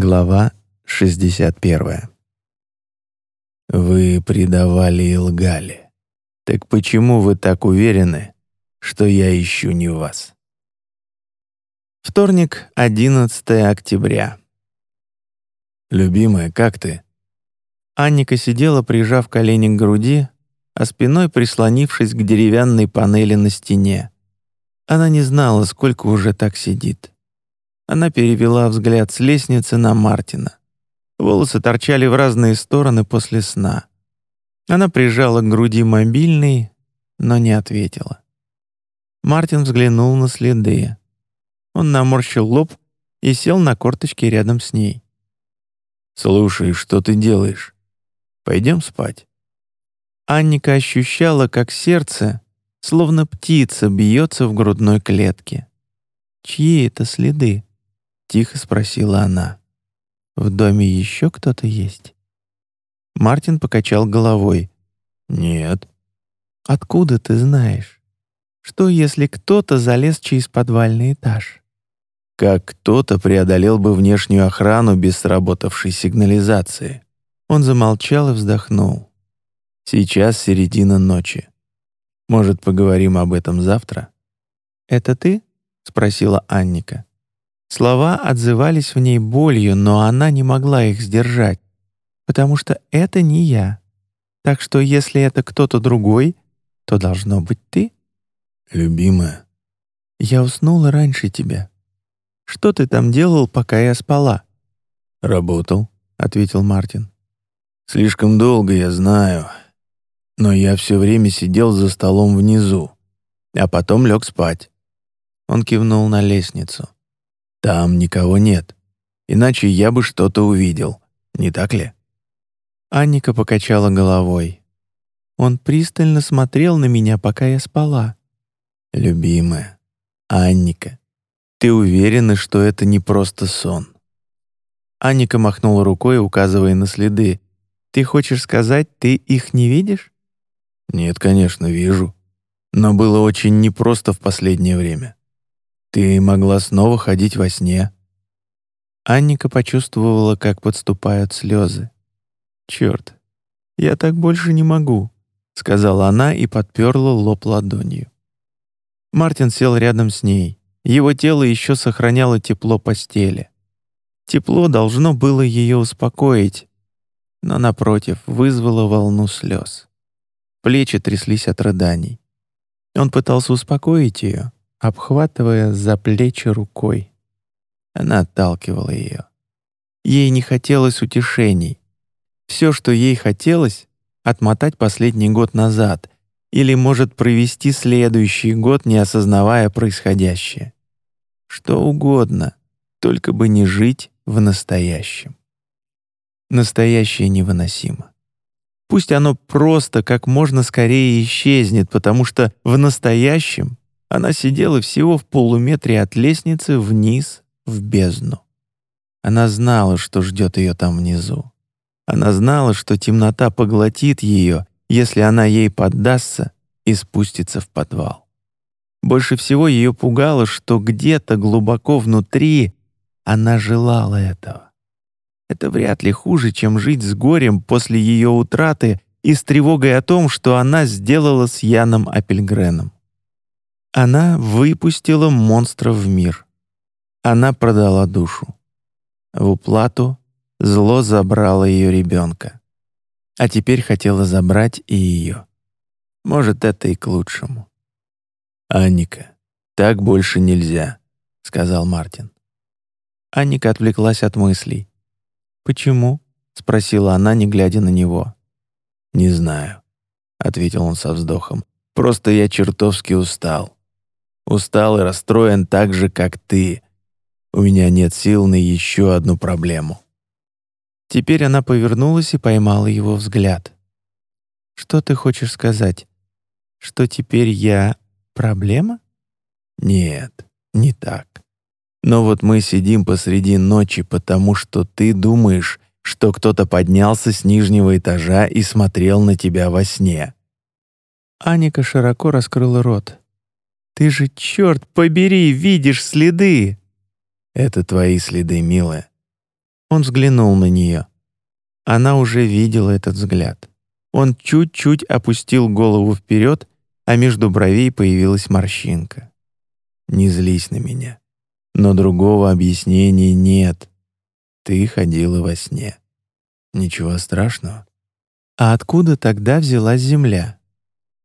Глава 61. Вы предавали и лгали. Так почему вы так уверены, что я ищу не вас? Вторник, 11 октября. Любимая, как ты? Анника сидела, прижав колени к груди, а спиной прислонившись к деревянной панели на стене. Она не знала, сколько уже так сидит. Она перевела взгляд с лестницы на Мартина. Волосы торчали в разные стороны после сна. Она прижала к груди мобильный, но не ответила. Мартин взглянул на следы. Он наморщил лоб и сел на корточки рядом с ней. «Слушай, что ты делаешь? Пойдем спать». Анника ощущала, как сердце, словно птица, бьется в грудной клетке. Чьи это следы? Тихо спросила она. «В доме еще кто-то есть?» Мартин покачал головой. «Нет». «Откуда ты знаешь? Что, если кто-то залез через подвальный этаж?» Как кто-то преодолел бы внешнюю охрану без сработавшей сигнализации. Он замолчал и вздохнул. «Сейчас середина ночи. Может, поговорим об этом завтра?» «Это ты?» — спросила Анника. Слова отзывались в ней болью, но она не могла их сдержать, потому что это не я. Так что если это кто-то другой, то должно быть ты. Любимая. Я уснула раньше тебя. Что ты там делал, пока я спала? Работал, ответил Мартин. Слишком долго, я знаю. Но я все время сидел за столом внизу, а потом лег спать. Он кивнул на лестницу. Там никого нет. Иначе я бы что-то увидел, не так ли? Анника покачала головой. Он пристально смотрел на меня, пока я спала. Любимая, Анника, ты уверена, что это не просто сон? Анника махнула рукой, указывая на следы. Ты хочешь сказать, ты их не видишь? Нет, конечно, вижу. Но было очень непросто в последнее время. Ты могла снова ходить во сне». Анника почувствовала, как подступают слезы. «Черт, я так больше не могу», — сказала она и подперла лоб ладонью. Мартин сел рядом с ней. Его тело еще сохраняло тепло постели. Тепло должно было ее успокоить, но, напротив, вызвало волну слез. Плечи тряслись от рыданий. Он пытался успокоить ее, обхватывая за плечи рукой. Она отталкивала ее. Ей не хотелось утешений. Все, что ей хотелось, отмотать последний год назад или, может, провести следующий год, не осознавая происходящее. Что угодно, только бы не жить в настоящем. Настоящее невыносимо. Пусть оно просто как можно скорее исчезнет, потому что в настоящем она сидела всего в полуметре от лестницы вниз в бездну. Она знала, что ждет ее там внизу. Она знала, что темнота поглотит ее, если она ей поддастся и спустится в подвал. Больше всего ее пугало, что где-то глубоко внутри она желала этого. Это вряд ли хуже, чем жить с горем после ее утраты и с тревогой о том, что она сделала с Яном Апельгреном. Она выпустила монстра в мир. Она продала душу. В уплату зло забрало ее ребенка. А теперь хотела забрать и ее. Может, это и к лучшему. «Анника, так больше нельзя», — сказал Мартин. Анника отвлеклась от мыслей. «Почему?» — спросила она, не глядя на него. «Не знаю», — ответил он со вздохом. «Просто я чертовски устал. Устал и расстроен так же, как ты. У меня нет сил на еще одну проблему». Теперь она повернулась и поймала его взгляд. «Что ты хочешь сказать? Что теперь я проблема?» «Нет, не так. Но вот мы сидим посреди ночи, потому что ты думаешь, что кто-то поднялся с нижнего этажа и смотрел на тебя во сне». Аника широко раскрыла рот. Ты же, черт побери, видишь следы!» «Это твои следы, милая. Он взглянул на нее. Она уже видела этот взгляд. Он чуть-чуть опустил голову вперед, а между бровей появилась морщинка. «Не злись на меня. Но другого объяснения нет. Ты ходила во сне. Ничего страшного. А откуда тогда взялась земля?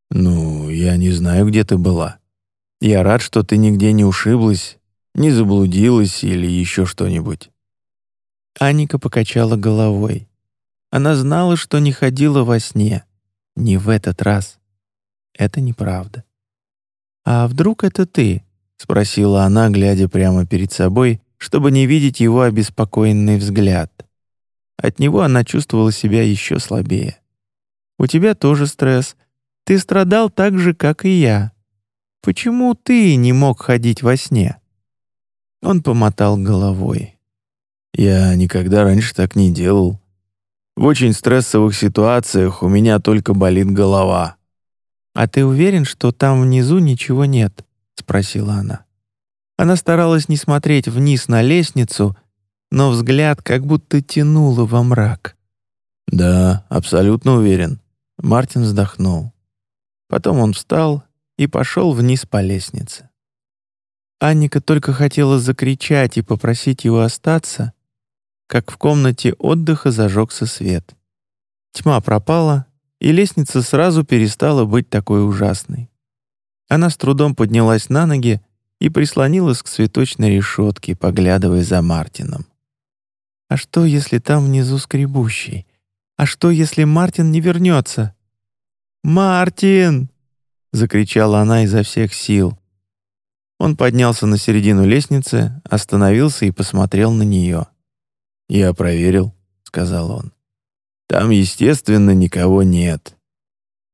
Ну, я не знаю, где ты была. Я рад, что ты нигде не ушиблась, не заблудилась или еще что-нибудь. Аника покачала головой. Она знала, что не ходила во сне. Не в этот раз. Это неправда. «А вдруг это ты?» — спросила она, глядя прямо перед собой, чтобы не видеть его обеспокоенный взгляд. От него она чувствовала себя еще слабее. «У тебя тоже стресс. Ты страдал так же, как и я. Почему ты не мог ходить во сне?» Он помотал головой. «Я никогда раньше так не делал. В очень стрессовых ситуациях у меня только болит голова». «А ты уверен, что там внизу ничего нет?» — спросила она. Она старалась не смотреть вниз на лестницу, но взгляд как будто тянуло во мрак. «Да, абсолютно уверен», — Мартин вздохнул. Потом он встал и пошел вниз по лестнице. Анника только хотела закричать и попросить его остаться, как в комнате отдыха зажегся свет. Тьма пропала, и лестница сразу перестала быть такой ужасной. Она с трудом поднялась на ноги и прислонилась к цветочной решетке, поглядывая за Мартином. А что, если там внизу скребущий? А что, если Мартин не вернется? «Мартин!» — закричала она изо всех сил. Он поднялся на середину лестницы, остановился и посмотрел на нее. «Я проверил», — сказал он. «Там, естественно, никого нет.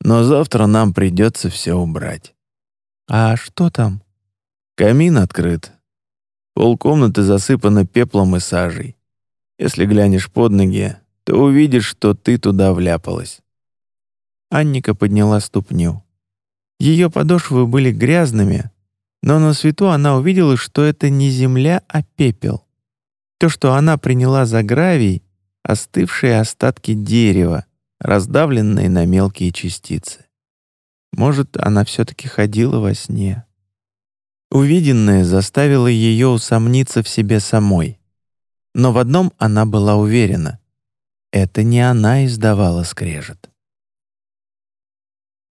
Но завтра нам придется все убрать». «А что там?» «Камин открыт. Полкомнаты засыпано пеплом и сажей. Если глянешь под ноги, то увидишь, что ты туда вляпалась». Анника подняла ступню. Ее подошвы были грязными, но на свету она увидела, что это не земля, а пепел. То, что она приняла за гравий, остывшие остатки дерева, раздавленные на мелкие частицы. Может, она все-таки ходила во сне. Увиденное заставило ее усомниться в себе самой. Но в одном она была уверена — это не она издавала скрежет.